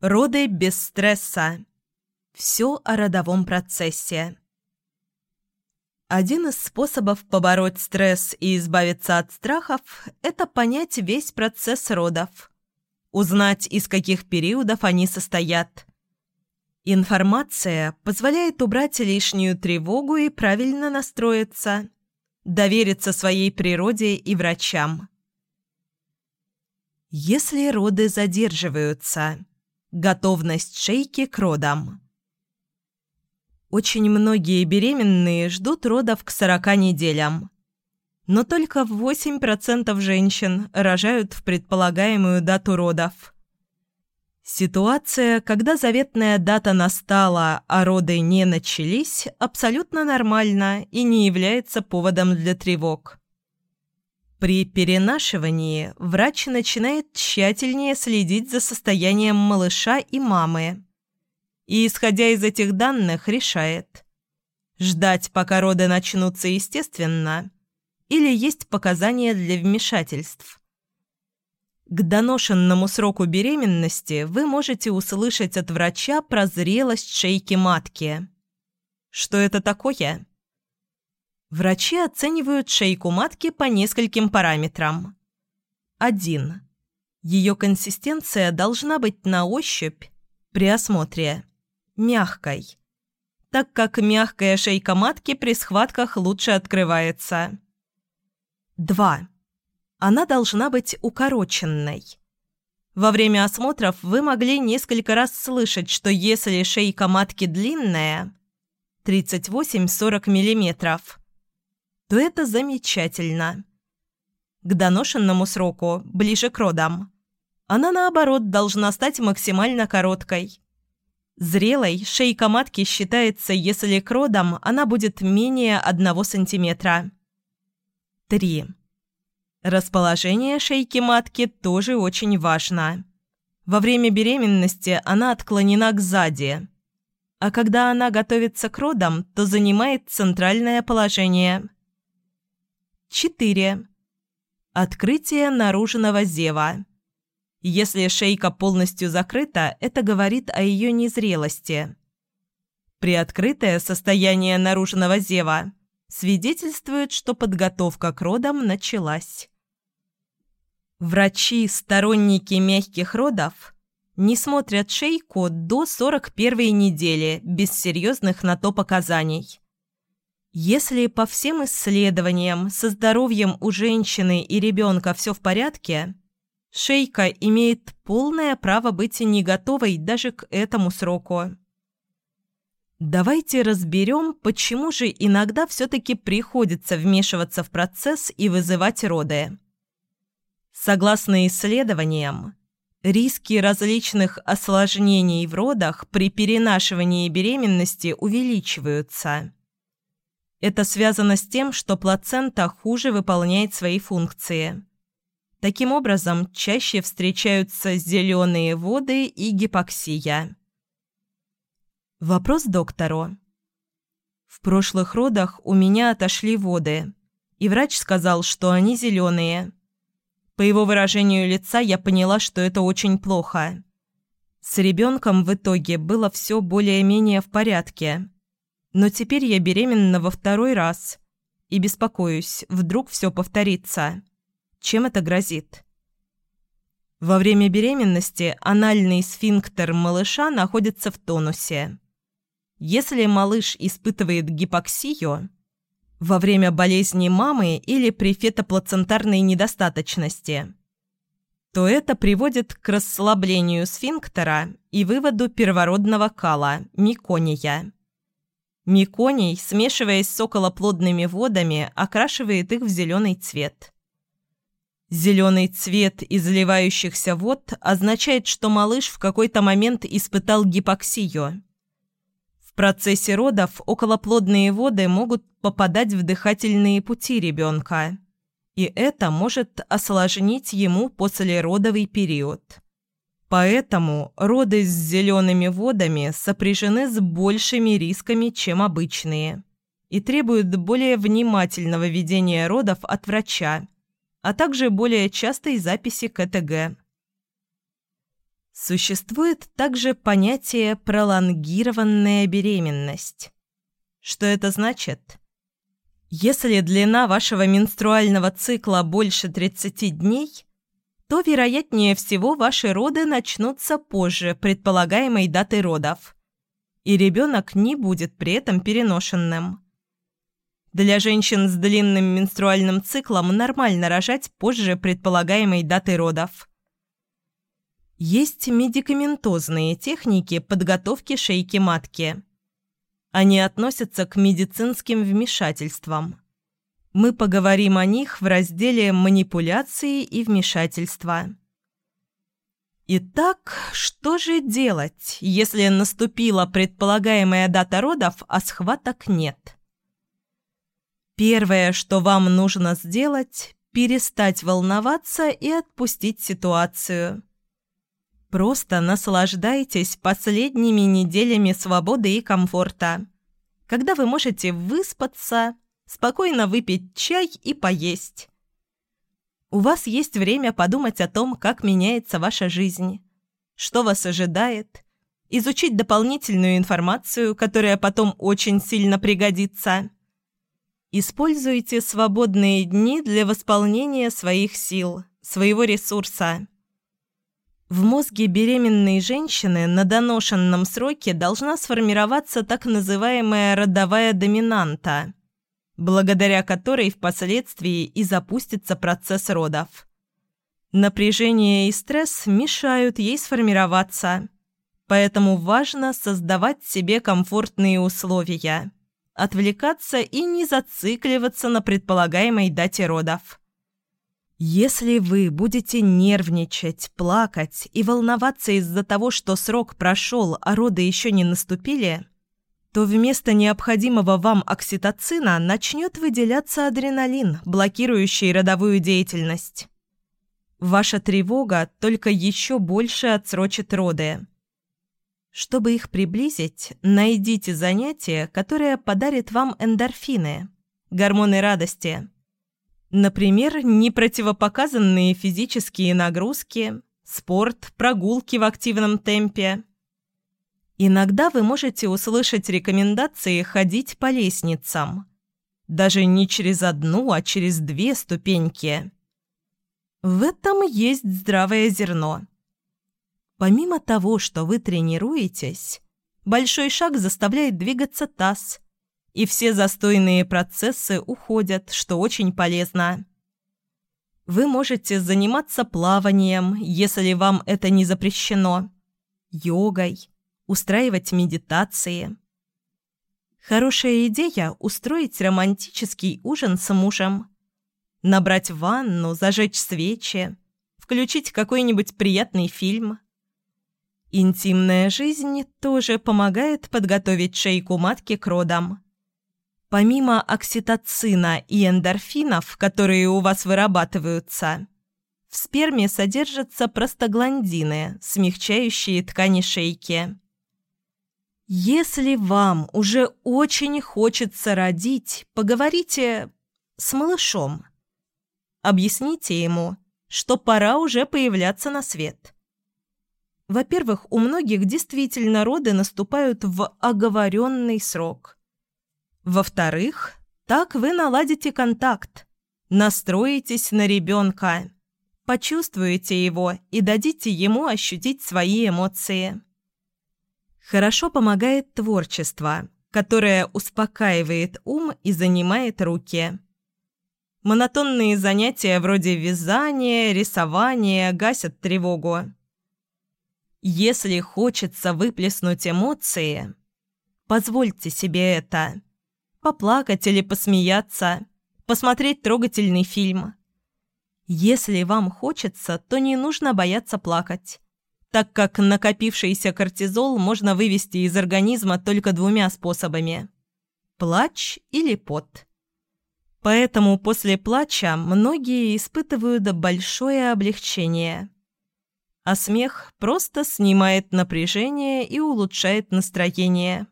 Роды без стресса. Все о родовом процессе. Один из способов побороть стресс и избавиться от страхов – это понять весь процесс родов. Узнать, из каких периодов они состоят. Информация позволяет убрать лишнюю тревогу и правильно настроиться. Довериться своей природе и врачам. Если роды задерживаются – Готовность шейки к родам. Очень многие беременные ждут родов к 40 неделям. Но только 8% женщин рожают в предполагаемую дату родов. Ситуация, когда заветная дата настала, а роды не начались, абсолютно нормальна и не является поводом для тревог. При перенашивании врач начинает тщательнее следить за состоянием малыша и мамы. И, исходя из этих данных, решает, ждать, пока роды начнутся естественно, или есть показания для вмешательств. К доношенному сроку беременности вы можете услышать от врача про зрелость шейки матки. Что это такое? Врачи оценивают шейку матки по нескольким параметрам. 1. Ее консистенция должна быть на ощупь, при осмотре, мягкой, так как мягкая шейка матки при схватках лучше открывается. 2. Она должна быть укороченной. Во время осмотров вы могли несколько раз слышать, что если шейка матки длинная, 38-40 мм, то это замечательно. К доношенному сроку, ближе к родам, она, наоборот, должна стать максимально короткой. Зрелой шейка матки считается, если к родам она будет менее 1 сантиметра. 3. Расположение шейки матки тоже очень важно. Во время беременности она отклонена к сзади, а когда она готовится к родам, то занимает центральное положение – 4. Открытие наружного зева. Если шейка полностью закрыта, это говорит о ее незрелости. Приоткрытое состояние наружного зева свидетельствует, что подготовка к родам началась. Врачи, сторонники мягких родов, не смотрят шейку до 41 недели без серьезных на то показаний. Если по всем исследованиям со здоровьем у женщины и ребенка все в порядке, шейка имеет полное право быть не готовой даже к этому сроку. Давайте разберем, почему же иногда все-таки приходится вмешиваться в процесс и вызывать роды. Согласно исследованиям, риски различных осложнений в родах при перенашивании беременности увеличиваются – это связано с тем, что плацента хуже выполняет свои функции. Таким образом, чаще встречаются зеленые воды и гипоксия. Вопрос доктору. В прошлых родах у меня отошли воды, и врач сказал, что они зеленые. По его выражению лица я поняла, что это очень плохо. С ребенком в итоге было все более-менее в порядке. Но теперь я беременна во второй раз. И беспокоюсь, вдруг все повторится. Чем это грозит? Во время беременности анальный сфинктер малыша находится в тонусе. Если малыш испытывает гипоксию, во время болезни мамы или при фетоплацентарной недостаточности, то это приводит к расслаблению сфинктера и выводу первородного кала – мекония. Меконий, смешиваясь с околоплодными водами, окрашивает их в зеленый цвет. Зеленый цвет изливающихся вод означает, что малыш в какой-то момент испытал гипоксию. В процессе родов околоплодные воды могут попадать в дыхательные пути ребенка, и это может осложнить ему послеродовый период. Поэтому роды с зелеными водами сопряжены с большими рисками, чем обычные, и требуют более внимательного ведения родов от врача, а также более частой записи КТГ. Существует также понятие «пролонгированная беременность». Что это значит? Если длина вашего менструального цикла больше 30 дней, то, вероятнее всего, ваши роды начнутся позже предполагаемой даты родов, и ребенок не будет при этом переношенным. Для женщин с длинным менструальным циклом нормально рожать позже предполагаемой даты родов. Есть медикаментозные техники подготовки шейки матки. Они относятся к медицинским вмешательствам. Мы поговорим о них в разделе «Манипуляции и вмешательства». Итак, что же делать, если наступила предполагаемая дата родов, а схваток нет? Первое, что вам нужно сделать – перестать волноваться и отпустить ситуацию. Просто наслаждайтесь последними неделями свободы и комфорта, когда вы можете выспаться, спокойно выпить чай и поесть. У вас есть время подумать о том, как меняется ваша жизнь, что вас ожидает, изучить дополнительную информацию, которая потом очень сильно пригодится. Используйте свободные дни для восполнения своих сил, своего ресурса. В мозге беременной женщины на доношенном сроке должна сформироваться так называемая родовая доминанта, благодаря которой впоследствии и запустится процесс родов. Напряжение и стресс мешают ей сформироваться, поэтому важно создавать себе комфортные условия отвлекаться и не зацикливаться на предполагаемой дате родов. Если вы будете нервничать, плакать и волноваться из-за того, что срок прошел, а роды еще не наступили, то вместо необходимого вам окситоцина начнет выделяться адреналин, блокирующий родовую деятельность. Ваша тревога только еще больше отсрочит роды. Чтобы их приблизить, найдите занятие, которое подарит вам эндорфины, гормоны радости. Например, непротивопоказанные физические нагрузки, спорт, прогулки в активном темпе. Иногда вы можете услышать рекомендации ходить по лестницам. Даже не через одну, а через две ступеньки. В этом есть здравое зерно. Помимо того, что вы тренируетесь, большой шаг заставляет двигаться таз, и все застойные процессы уходят, что очень полезно. Вы можете заниматься плаванием, если вам это не запрещено, йогой, устраивать медитации. Хорошая идея – устроить романтический ужин с мужем. Набрать ванну, зажечь свечи, включить какой-нибудь приятный фильм – Интимная жизнь тоже помогает подготовить шейку матки к родам. Помимо окситоцина и эндорфинов, которые у вас вырабатываются, в сперме содержатся простагландины, смягчающие ткани шейки. Если вам уже очень хочется родить, поговорите с малышом. Объясните ему, что пора уже появляться на свет – во-первых, у многих действительно роды наступают в оговоренный срок. Во-вторых, так вы наладите контакт, настроитесь на ребенка, почувствуете его и дадите ему ощутить свои эмоции. Хорошо помогает творчество, которое успокаивает ум и занимает руки. Монотонные занятия вроде вязания, рисования гасят тревогу. Если хочется выплеснуть эмоции, позвольте себе это. Поплакать или посмеяться, посмотреть трогательный фильм. Если вам хочется, то не нужно бояться плакать, так как накопившийся кортизол можно вывести из организма только двумя способами – плач или пот. Поэтому после плача многие испытывают большое облегчение – а смех просто снимает напряжение и улучшает настроение.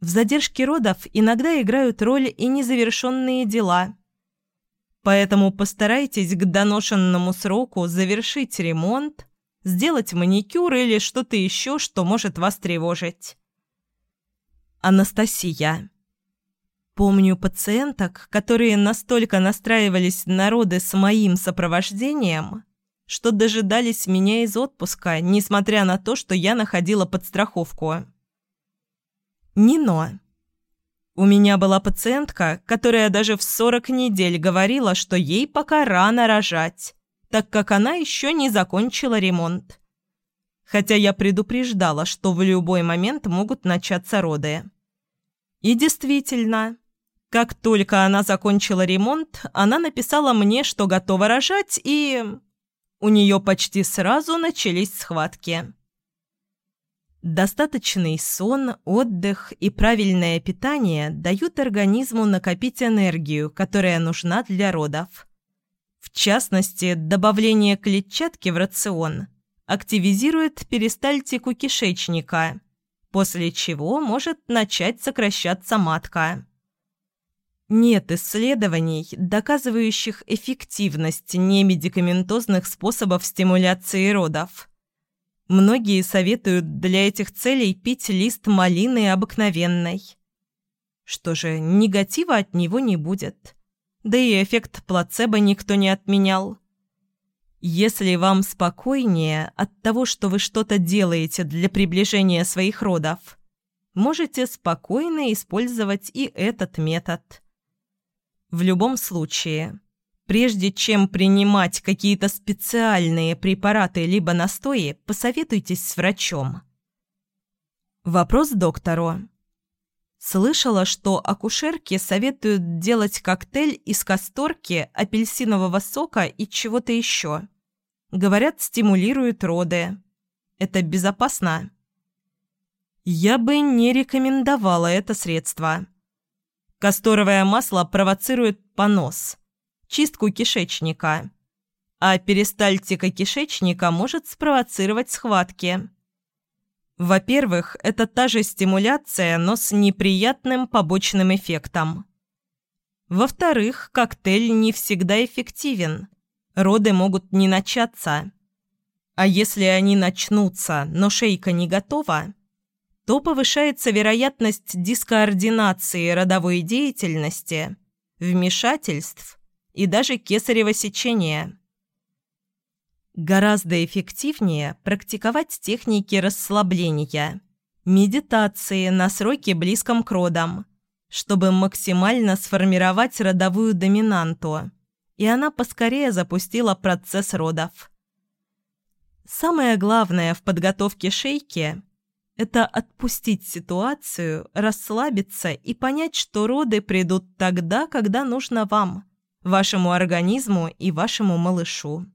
В задержке родов иногда играют роль и незавершенные дела. Поэтому постарайтесь к доношенному сроку завершить ремонт, сделать маникюр или что-то еще, что может вас тревожить. Анастасия. Помню пациенток, которые настолько настраивались на роды с моим сопровождением, что дожидались меня из отпуска, несмотря на то, что я находила подстраховку. Нино. У меня была пациентка, которая даже в 40 недель говорила, что ей пока рано рожать, так как она еще не закончила ремонт. Хотя я предупреждала, что в любой момент могут начаться роды. И действительно, как только она закончила ремонт, она написала мне, что готова рожать, и... У нее почти сразу начались схватки. Достаточный сон, отдых и правильное питание дают организму накопить энергию, которая нужна для родов. В частности, добавление клетчатки в рацион активизирует перистальтику кишечника, после чего может начать сокращаться матка. Нет исследований, доказывающих эффективность немедикаментозных способов стимуляции родов. Многие советуют для этих целей пить лист малины обыкновенной. Что же, негатива от него не будет. Да и эффект плацебо никто не отменял. Если вам спокойнее от того, что вы что-то делаете для приближения своих родов, можете спокойно использовать и этот метод. В любом случае, прежде чем принимать какие-то специальные препараты либо настои, посоветуйтесь с врачом. Вопрос доктору. Слышала, что акушерки советуют делать коктейль из касторки, апельсинового сока и чего-то еще. Говорят, стимулирует роды. Это безопасно? Я бы не рекомендовала это средство. Касторовое масло провоцирует понос, чистку кишечника, а перистальтика кишечника может спровоцировать схватки. Во-первых, это та же стимуляция, но с неприятным побочным эффектом. Во-вторых, коктейль не всегда эффективен. Роды могут не начаться. А если они начнутся, но шейка не готова, то повышается вероятность дискоординации родовой деятельности, вмешательств и даже кесарево сечения. Гораздо эффективнее практиковать техники расслабления, медитации на сроке близком к родам, чтобы максимально сформировать родовую доминанту, и она поскорее запустила процесс родов. Самое главное в подготовке шейки это отпустить ситуацию, расслабиться и понять, что роды придут тогда, когда нужно вам, вашему организму и вашему малышу.